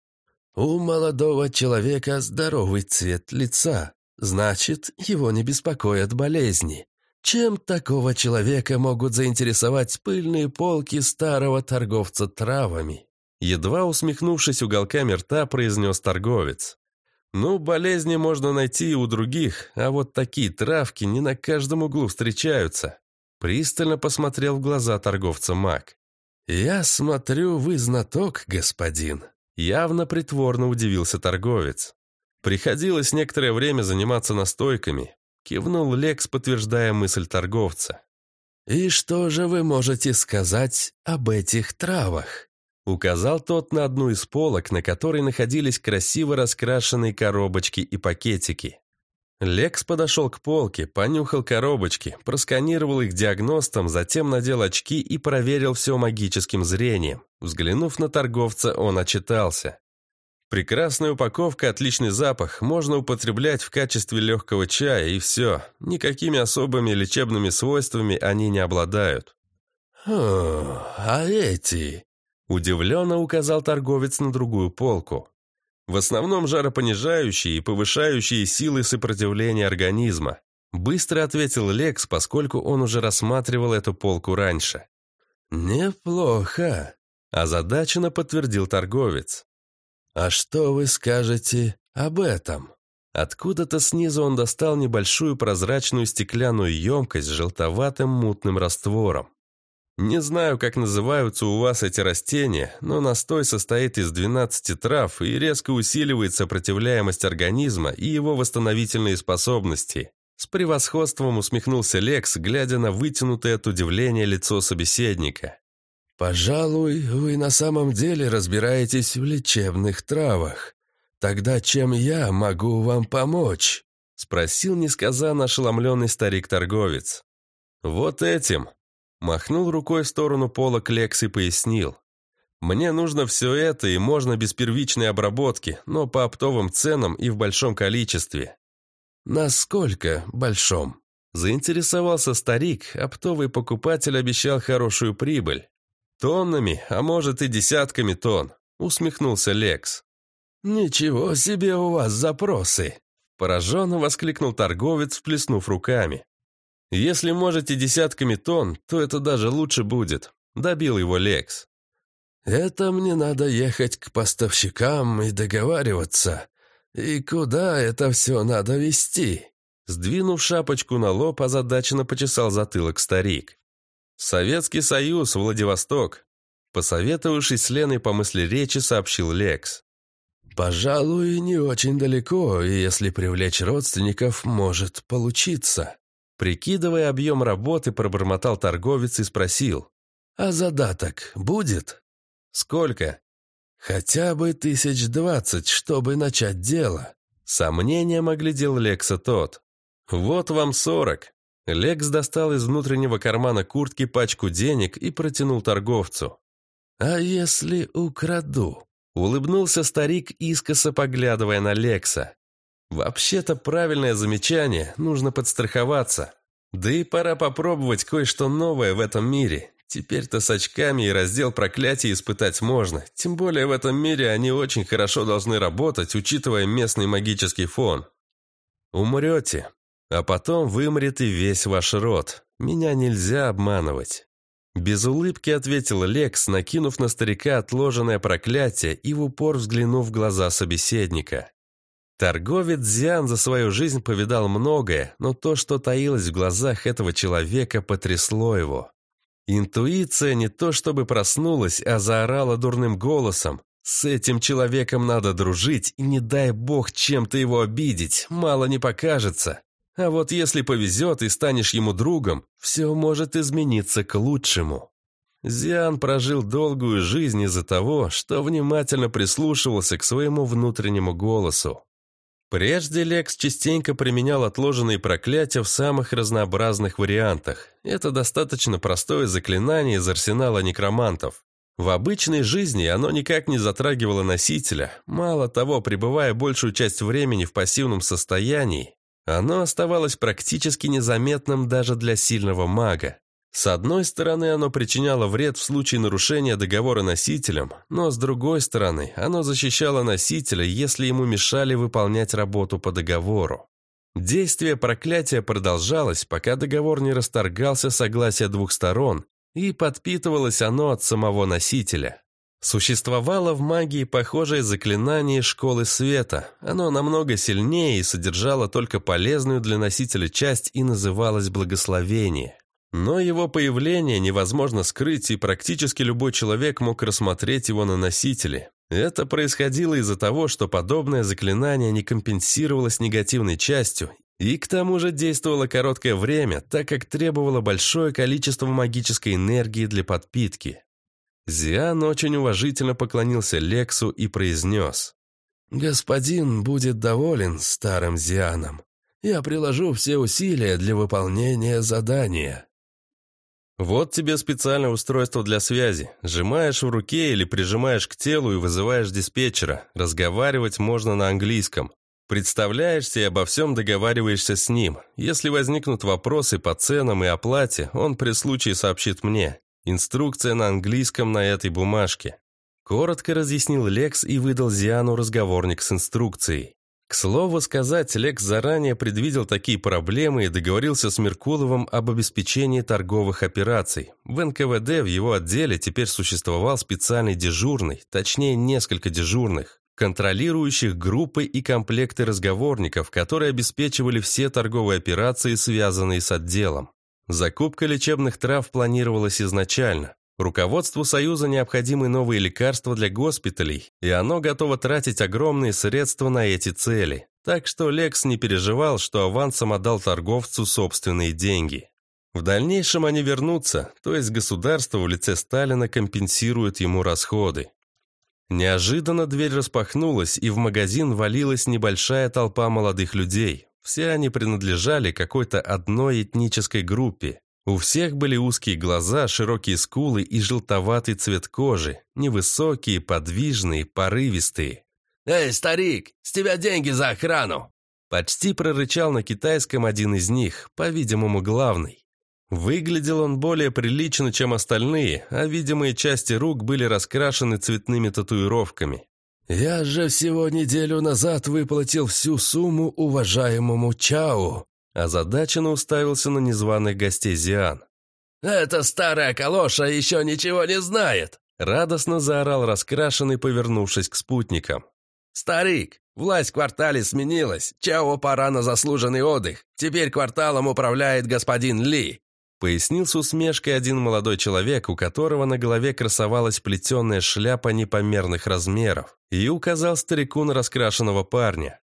«У молодого человека здоровый цвет лица. Значит, его не беспокоят болезни. Чем такого человека могут заинтересовать пыльные полки старого торговца травами?» Едва усмехнувшись уголками рта, произнес торговец. «Ну, болезни можно найти и у других, а вот такие травки не на каждом углу встречаются». Пристально посмотрел в глаза торговца маг. «Я смотрю, вы знаток, господин». Явно притворно удивился торговец. Приходилось некоторое время заниматься настойками. Кивнул Лекс, подтверждая мысль торговца. «И что же вы можете сказать об этих травах?» Указал тот на одну из полок, на которой находились красиво раскрашенные коробочки и пакетики. Лекс подошел к полке, понюхал коробочки, просканировал их диагностом, затем надел очки и проверил все магическим зрением. Взглянув на торговца, он отчитался. Прекрасная упаковка, отличный запах, можно употреблять в качестве легкого чая, и все. Никакими особыми лечебными свойствами они не обладают. а эти?» Удивленно указал торговец на другую полку. В основном жаропонижающие и повышающие силы сопротивления организма. Быстро ответил Лекс, поскольку он уже рассматривал эту полку раньше. «Неплохо», – озадаченно подтвердил торговец. «А что вы скажете об этом?» Откуда-то снизу он достал небольшую прозрачную стеклянную емкость с желтоватым мутным раствором. Не знаю, как называются у вас эти растения, но настой состоит из 12 трав и резко усиливает сопротивляемость организма и его восстановительные способности. С превосходством усмехнулся Лекс, глядя на вытянутое от удивления лицо собеседника. «Пожалуй, вы на самом деле разбираетесь в лечебных травах. Тогда чем я могу вам помочь?» — спросил несказанно ошеломленный старик-торговец. «Вот этим!» — махнул рукой в сторону пола Клекс и пояснил. «Мне нужно все это, и можно без первичной обработки, но по оптовым ценам и в большом количестве». «Насколько большом?» Заинтересовался старик, оптовый покупатель обещал хорошую прибыль. «Тоннами, а может и десятками тонн», — усмехнулся Лекс. «Ничего себе у вас запросы!» Пораженно воскликнул торговец, всплеснув руками. «Если можете десятками тонн, то это даже лучше будет», — добил его Лекс. «Это мне надо ехать к поставщикам и договариваться. И куда это все надо вести?» Сдвинув шапочку на лоб, озадаченно почесал затылок старик. «Советский Союз, Владивосток», посоветовавшись с Леной по мысли речи, сообщил Лекс. «Пожалуй, не очень далеко, и если привлечь родственников, может получиться». Прикидывая объем работы, пробормотал торговец и спросил. «А задаток будет?» «Сколько?» «Хотя бы тысяч двадцать, чтобы начать дело». Сомнением оглядел Лекса тот. «Вот вам сорок». Лекс достал из внутреннего кармана куртки пачку денег и протянул торговцу. «А если украду?» Улыбнулся старик, искоса поглядывая на Лекса. «Вообще-то правильное замечание, нужно подстраховаться. Да и пора попробовать кое-что новое в этом мире. Теперь-то с очками и раздел проклятий испытать можно. Тем более в этом мире они очень хорошо должны работать, учитывая местный магический фон. Умрете, а потом вымрет и весь ваш род. Меня нельзя обманывать. Без улыбки ответил Лекс, накинув на старика отложенное проклятие и в упор взглянув в глаза собеседника. Торговец Зиан за свою жизнь повидал многое, но то, что таилось в глазах этого человека, потрясло его. Интуиция не то чтобы проснулась, а заорала дурным голосом. «С этим человеком надо дружить, и не дай бог чем-то его обидеть, мало не покажется. А вот если повезет и станешь ему другом, все может измениться к лучшему. Зиан прожил долгую жизнь из-за того, что внимательно прислушивался к своему внутреннему голосу. Прежде Лекс частенько применял отложенные проклятия в самых разнообразных вариантах. Это достаточно простое заклинание из арсенала некромантов. В обычной жизни оно никак не затрагивало носителя. Мало того, пребывая большую часть времени в пассивном состоянии, оно оставалось практически незаметным даже для сильного мага. С одной стороны, оно причиняло вред в случае нарушения договора носителям, но с другой стороны, оно защищало носителя, если ему мешали выполнять работу по договору. Действие проклятия продолжалось, пока договор не расторгался согласия двух сторон, и подпитывалось оно от самого носителя. Существовало в магии похожее заклинание школы света. Оно намного сильнее и содержало только полезную для носителя часть и называлось благословение. Но его появление невозможно скрыть, и практически любой человек мог рассмотреть его на носителе. Это происходило из-за того, что подобное заклинание не компенсировалось негативной частью и к тому же действовало короткое время, так как требовало большое количество магической энергии для подпитки. Зиан очень уважительно поклонился Лексу и произнес. «Господин будет доволен старым Зианом. Я приложу все усилия для выполнения задания». «Вот тебе специальное устройство для связи. Сжимаешь в руке или прижимаешь к телу и вызываешь диспетчера. Разговаривать можно на английском. Представляешься и обо всем договариваешься с ним. Если возникнут вопросы по ценам и оплате, он при случае сообщит мне. Инструкция на английском на этой бумажке. Коротко разъяснил Лекс и выдал Зиану разговорник с инструкцией. К слову сказать, Лекс заранее предвидел такие проблемы и договорился с Меркуловым об обеспечении торговых операций. В НКВД в его отделе теперь существовал специальный дежурный, точнее несколько дежурных, контролирующих группы и комплекты разговорников, которые обеспечивали все торговые операции, связанные с отделом. Закупка лечебных трав планировалась изначально. Руководству Союза необходимы новые лекарства для госпиталей, и оно готово тратить огромные средства на эти цели. Так что Лекс не переживал, что авансом отдал торговцу собственные деньги. В дальнейшем они вернутся, то есть государство в лице Сталина компенсирует ему расходы. Неожиданно дверь распахнулась, и в магазин валилась небольшая толпа молодых людей. Все они принадлежали какой-то одной этнической группе. У всех были узкие глаза, широкие скулы и желтоватый цвет кожи, невысокие, подвижные, порывистые. «Эй, старик, с тебя деньги за охрану!» Почти прорычал на китайском один из них, по-видимому, главный. Выглядел он более прилично, чем остальные, а видимые части рук были раскрашены цветными татуировками. «Я же всего неделю назад выплатил всю сумму уважаемому Чау», озадаченно уставился на незваных гостей Зиан. «Эта старая калоша еще ничего не знает!» Радостно заорал раскрашенный, повернувшись к спутникам. «Старик, власть в квартале сменилась. Чао пора на заслуженный отдых. Теперь кварталом управляет господин Ли. Пояснил с усмешкой один молодой человек, у которого на голове красовалась плетеная шляпа непомерных размеров, и указал старику на раскрашенного парня.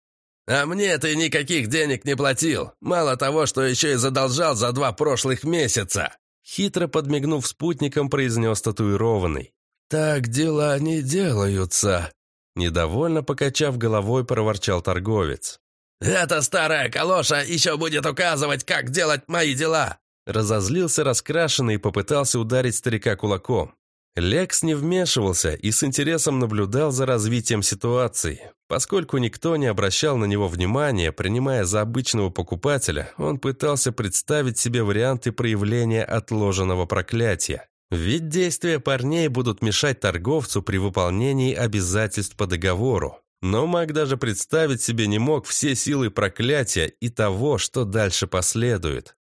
«А мне ты никаких денег не платил. Мало того, что еще и задолжал за два прошлых месяца!» Хитро подмигнув спутником, произнес татуированный. «Так дела не делаются!» Недовольно покачав головой, проворчал торговец. «Эта старая калоша еще будет указывать, как делать мои дела!» Разозлился раскрашенный и попытался ударить старика кулаком. Лекс не вмешивался и с интересом наблюдал за развитием ситуации. Поскольку никто не обращал на него внимания, принимая за обычного покупателя, он пытался представить себе варианты проявления отложенного проклятия. Ведь действия парней будут мешать торговцу при выполнении обязательств по договору. Но маг даже представить себе не мог все силы проклятия и того, что дальше последует.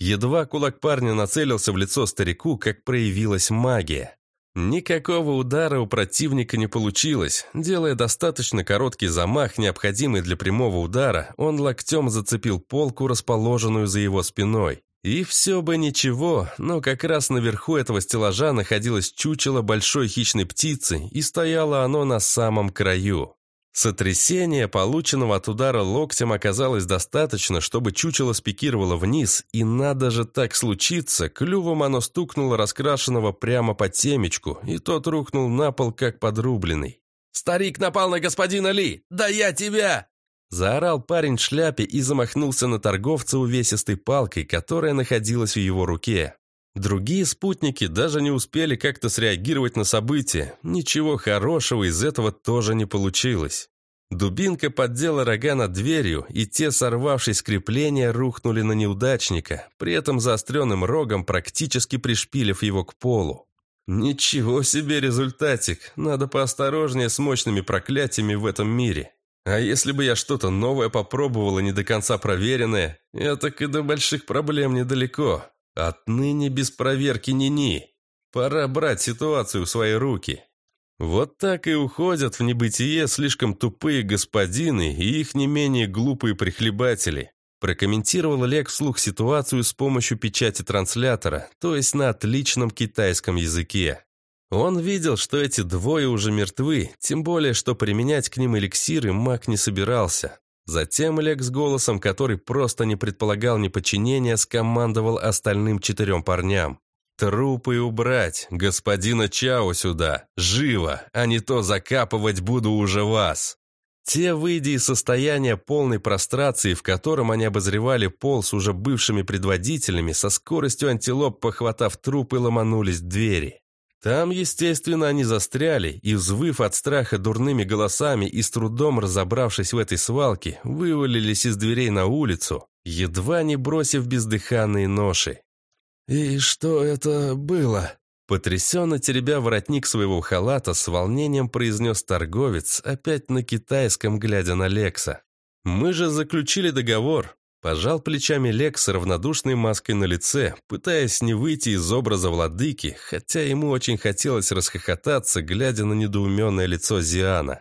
Едва кулак парня нацелился в лицо старику, как проявилась магия. Никакого удара у противника не получилось. Делая достаточно короткий замах, необходимый для прямого удара, он локтем зацепил полку, расположенную за его спиной. И все бы ничего, но как раз наверху этого стеллажа находилось чучело большой хищной птицы, и стояло оно на самом краю. Сотрясение, полученного от удара локтем, оказалось достаточно, чтобы чучело спикировало вниз, и надо же так случиться, клювом оно стукнуло раскрашенного прямо по темечку, и тот рухнул на пол, как подрубленный. «Старик напал на господина Ли! Да я тебя!» Заорал парень в шляпе и замахнулся на торговца увесистой палкой, которая находилась в его руке. Другие спутники даже не успели как-то среагировать на события. Ничего хорошего из этого тоже не получилось. Дубинка поддела рога над дверью, и те, сорвавшись крепления, рухнули на неудачника, при этом заостренным рогом практически пришпилив его к полу. Ничего себе результатик, надо поосторожнее с мощными проклятиями в этом мире. А если бы я что-то новое попробовал и не до конца проверенное, я так и до больших проблем недалеко. Отныне без проверки ни-ни. Пора брать ситуацию в свои руки. Вот так и уходят в небытие слишком тупые господины и их не менее глупые прихлебатели. Прокомментировал Олег вслух ситуацию с помощью печати транслятора, то есть на отличном китайском языке. Он видел, что эти двое уже мертвы, тем более, что применять к ним эликсиры маг не собирался. Затем Олег с голосом, который просто не предполагал неподчинения, скомандовал остальным четырем парням. «Трупы убрать, господина Чао сюда, живо, а не то закапывать буду уже вас». Те, выйдя из состояния полной прострации, в котором они обозревали пол с уже бывшими предводителями, со скоростью антилоп, похватав трупы, ломанулись двери. Там, естественно, они застряли и, взвыв от страха дурными голосами и с трудом разобравшись в этой свалке, вывалились из дверей на улицу, едва не бросив бездыханные ноши. «И что это было?» Потрясенно теребя воротник своего халата, с волнением произнес торговец, опять на китайском, глядя на Лекса. «Мы же заключили договор. Пожал плечами Лекс с равнодушной маской на лице, пытаясь не выйти из образа владыки, хотя ему очень хотелось расхохотаться, глядя на недоуменное лицо Зиана.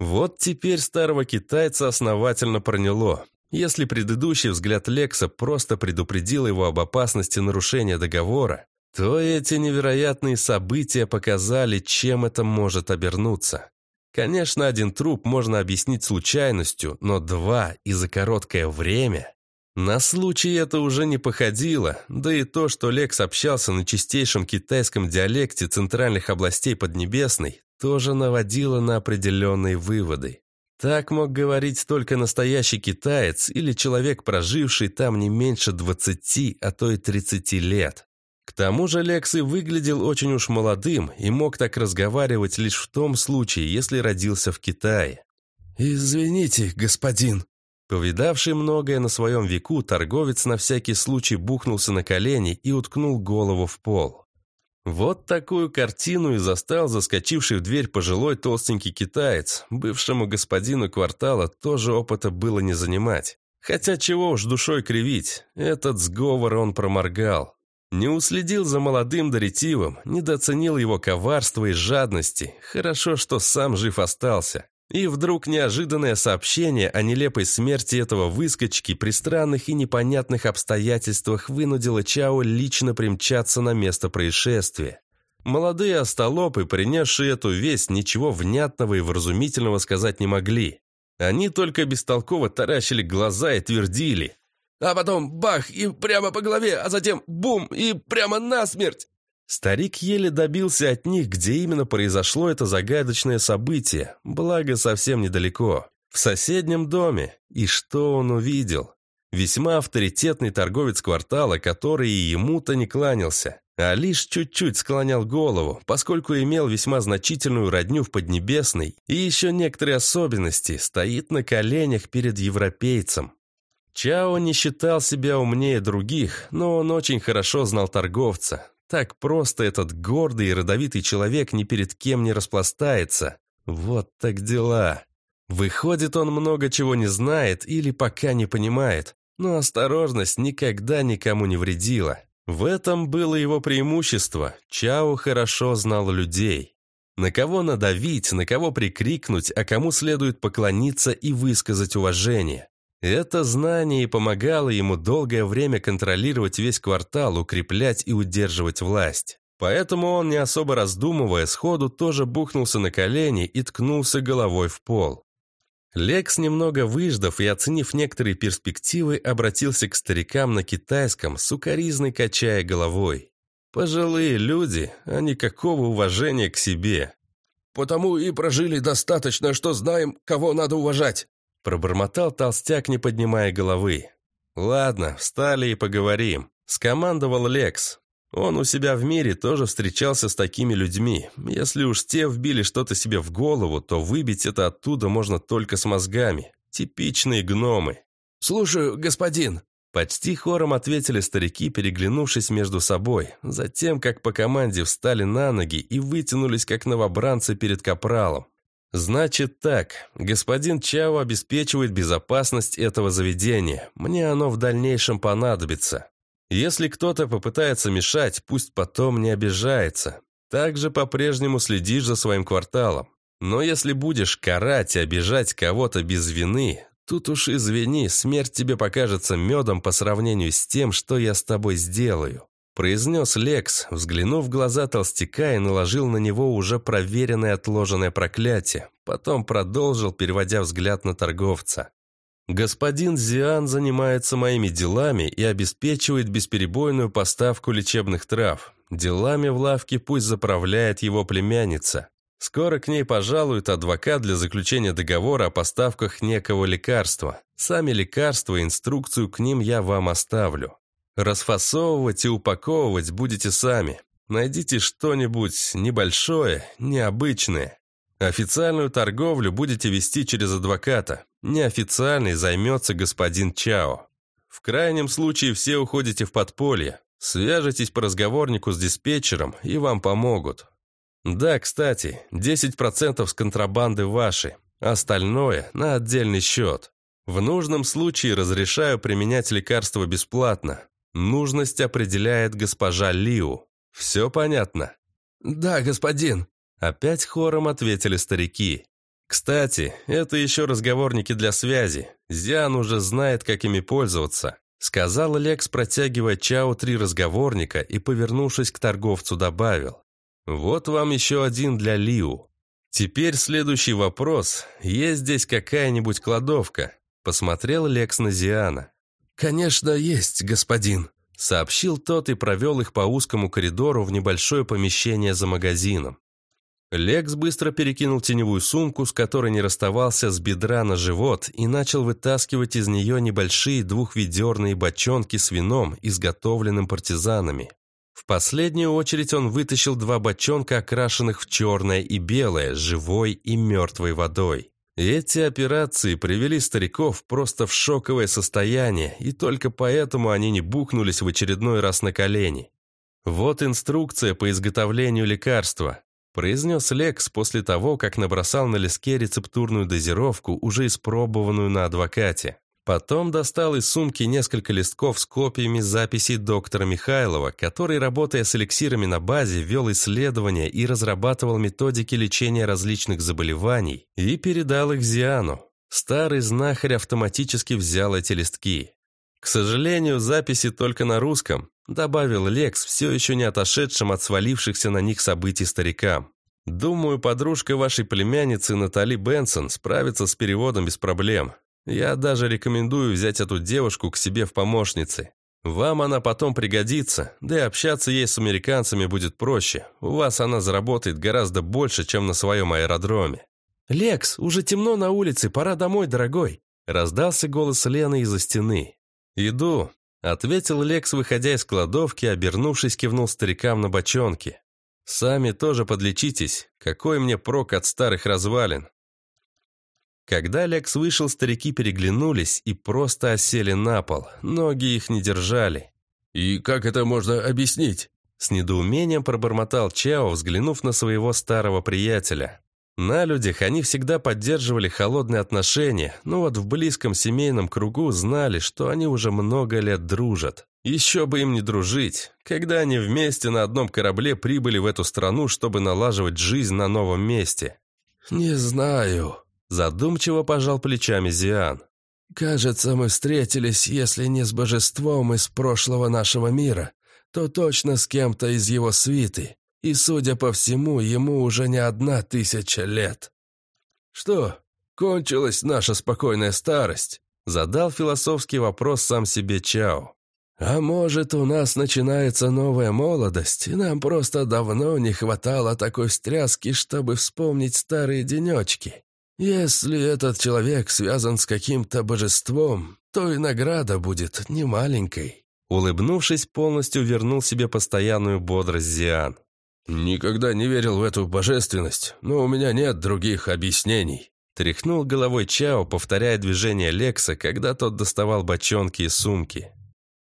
Вот теперь старого китайца основательно проняло. Если предыдущий взгляд Лекса просто предупредил его об опасности нарушения договора, то эти невероятные события показали, чем это может обернуться. Конечно, один труп можно объяснить случайностью, но два и за короткое время... На случай это уже не походило, да и то, что Лекс общался на чистейшем китайском диалекте центральных областей Поднебесной, тоже наводило на определенные выводы. Так мог говорить только настоящий китаец или человек, проживший там не меньше 20, а то и 30 лет. К тому же Лекс и выглядел очень уж молодым и мог так разговаривать лишь в том случае, если родился в Китае. «Извините, господин», Повидавший многое на своем веку, торговец на всякий случай бухнулся на колени и уткнул голову в пол. Вот такую картину и застал заскочивший в дверь пожилой толстенький китаец. Бывшему господину квартала тоже опыта было не занимать. Хотя чего уж душой кривить, этот сговор он проморгал. Не уследил за молодым Доритивом, недооценил его коварство и жадности. Хорошо, что сам жив остался. И вдруг неожиданное сообщение о нелепой смерти этого выскочки при странных и непонятных обстоятельствах вынудило Чао лично примчаться на место происшествия. Молодые остолопы, принесшие эту весть, ничего внятного и вразумительного сказать не могли. Они только бестолково таращили глаза и твердили. А потом бах, и прямо по голове, а затем бум, и прямо насмерть. Старик еле добился от них, где именно произошло это загадочное событие, благо совсем недалеко, в соседнем доме. И что он увидел? Весьма авторитетный торговец квартала, который и ему-то не кланялся, а лишь чуть-чуть склонял голову, поскольку имел весьма значительную родню в Поднебесной и еще некоторые особенности, стоит на коленях перед европейцем. Чао не считал себя умнее других, но он очень хорошо знал торговца. Так просто этот гордый и родовитый человек ни перед кем не распластается. Вот так дела. Выходит, он много чего не знает или пока не понимает, но осторожность никогда никому не вредила. В этом было его преимущество. Чао хорошо знал людей. На кого надавить, на кого прикрикнуть, а кому следует поклониться и высказать уважение. Это знание и помогало ему долгое время контролировать весь квартал, укреплять и удерживать власть. Поэтому он, не особо раздумывая, сходу тоже бухнулся на колени и ткнулся головой в пол. Лекс, немного выждав и оценив некоторые перспективы, обратился к старикам на китайском, сукоризной качая головой. Пожилые люди, а никакого уважения к себе. «Потому и прожили достаточно, что знаем, кого надо уважать», Пробормотал толстяк, не поднимая головы. «Ладно, встали и поговорим», — скомандовал Лекс. Он у себя в мире тоже встречался с такими людьми. Если уж те вбили что-то себе в голову, то выбить это оттуда можно только с мозгами. Типичные гномы. «Слушаю, господин», Почти хором ответили старики, переглянувшись между собой, затем, как по команде встали на ноги и вытянулись, как новобранцы перед капралом. «Значит так, господин Чао обеспечивает безопасность этого заведения. Мне оно в дальнейшем понадобится. Если кто-то попытается мешать, пусть потом не обижается. Также по-прежнему следишь за своим кварталом. Но если будешь карать и обижать кого-то без вины, тут уж извини, смерть тебе покажется медом по сравнению с тем, что я с тобой сделаю произнес Лекс, взглянув в глаза толстяка и наложил на него уже проверенное отложенное проклятие, потом продолжил, переводя взгляд на торговца. «Господин Зиан занимается моими делами и обеспечивает бесперебойную поставку лечебных трав. Делами в лавке пусть заправляет его племянница. Скоро к ней пожалует адвокат для заключения договора о поставках некого лекарства. Сами лекарства и инструкцию к ним я вам оставлю. Расфасовывать и упаковывать будете сами. Найдите что-нибудь небольшое, необычное. Официальную торговлю будете вести через адвоката. Неофициальный займется господин Чао. В крайнем случае все уходите в подполье. Свяжитесь по разговорнику с диспетчером, и вам помогут. Да, кстати, 10% с контрабанды ваши, остальное на отдельный счет. В нужном случае разрешаю применять лекарства бесплатно. Нужность определяет госпожа Лиу. Все понятно?» «Да, господин», — опять хором ответили старики. «Кстати, это еще разговорники для связи. Зиан уже знает, как ими пользоваться», — сказал Лекс, протягивая Чао три разговорника и, повернувшись к торговцу, добавил. «Вот вам еще один для Лиу. Теперь следующий вопрос. Есть здесь какая-нибудь кладовка?» Посмотрел Лекс на Зиана. «Конечно, есть, господин», — сообщил тот и провел их по узкому коридору в небольшое помещение за магазином. Лекс быстро перекинул теневую сумку, с которой не расставался с бедра на живот, и начал вытаскивать из нее небольшие двухведерные бочонки с вином, изготовленным партизанами. В последнюю очередь он вытащил два бочонка, окрашенных в черное и белое, живой и мертвой водой. Эти операции привели стариков просто в шоковое состояние, и только поэтому они не бухнулись в очередной раз на колени. Вот инструкция по изготовлению лекарства произнес Лекс после того, как набросал на леске рецептурную дозировку, уже испробованную на адвокате. Потом достал из сумки несколько листков с копиями записей доктора Михайлова, который, работая с эликсирами на базе, вел исследования и разрабатывал методики лечения различных заболеваний и передал их Зиану. Старый знахарь автоматически взял эти листки. К сожалению, записи только на русском, добавил Лекс, все еще не отошедшим от свалившихся на них событий старикам. Думаю, подружка вашей племянницы Натали Бенсон справится с переводом без проблем. Я даже рекомендую взять эту девушку к себе в помощницы. Вам она потом пригодится, да и общаться ей с американцами будет проще. У вас она заработает гораздо больше, чем на своем аэродроме. «Лекс, уже темно на улице, пора домой, дорогой!» Раздался голос Лены из-за стены. «Иду», Ответил Лекс, выходя из кладовки, обернувшись, кивнул старикам на бочонке. «Сами тоже подлечитесь. Какой мне прок от старых развалин?» Когда Лекс вышел, старики переглянулись и просто осели на пол. Ноги их не держали. «И как это можно объяснить?» С недоумением пробормотал Чао, взглянув на своего старого приятеля. На людях они всегда поддерживали холодные отношения, но вот в близком семейном кругу знали, что они уже много лет дружат. Еще бы им не дружить, когда они вместе на одном корабле прибыли в эту страну, чтобы налаживать жизнь на новом месте. «Не знаю», – задумчиво пожал плечами Зиан. «Кажется, мы встретились, если не с божеством из прошлого нашего мира, то точно с кем-то из его свиты. И, судя по всему, ему уже не одна тысяча лет. «Что, кончилась наша спокойная старость?» Задал философский вопрос сам себе Чао. «А может, у нас начинается новая молодость, и нам просто давно не хватало такой встряски, чтобы вспомнить старые денечки. Если этот человек связан с каким-то божеством, то и награда будет немаленькой». Улыбнувшись, полностью вернул себе постоянную бодрость Зиан. «Никогда не верил в эту божественность, но у меня нет других объяснений». Тряхнул головой Чао, повторяя движение Лекса, когда тот доставал бочонки из сумки.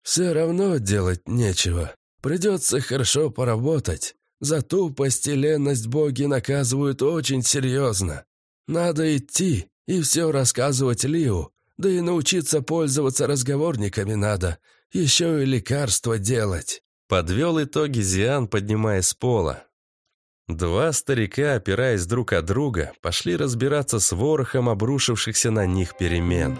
«Все равно делать нечего. Придется хорошо поработать. За тупость и ленность боги наказывают очень серьезно. Надо идти и все рассказывать Лиу, да и научиться пользоваться разговорниками надо, еще и лекарства делать». Подвел итоги Зиан, поднимаясь с пола. Два старика, опираясь друг от друга, пошли разбираться с ворохом обрушившихся на них перемен.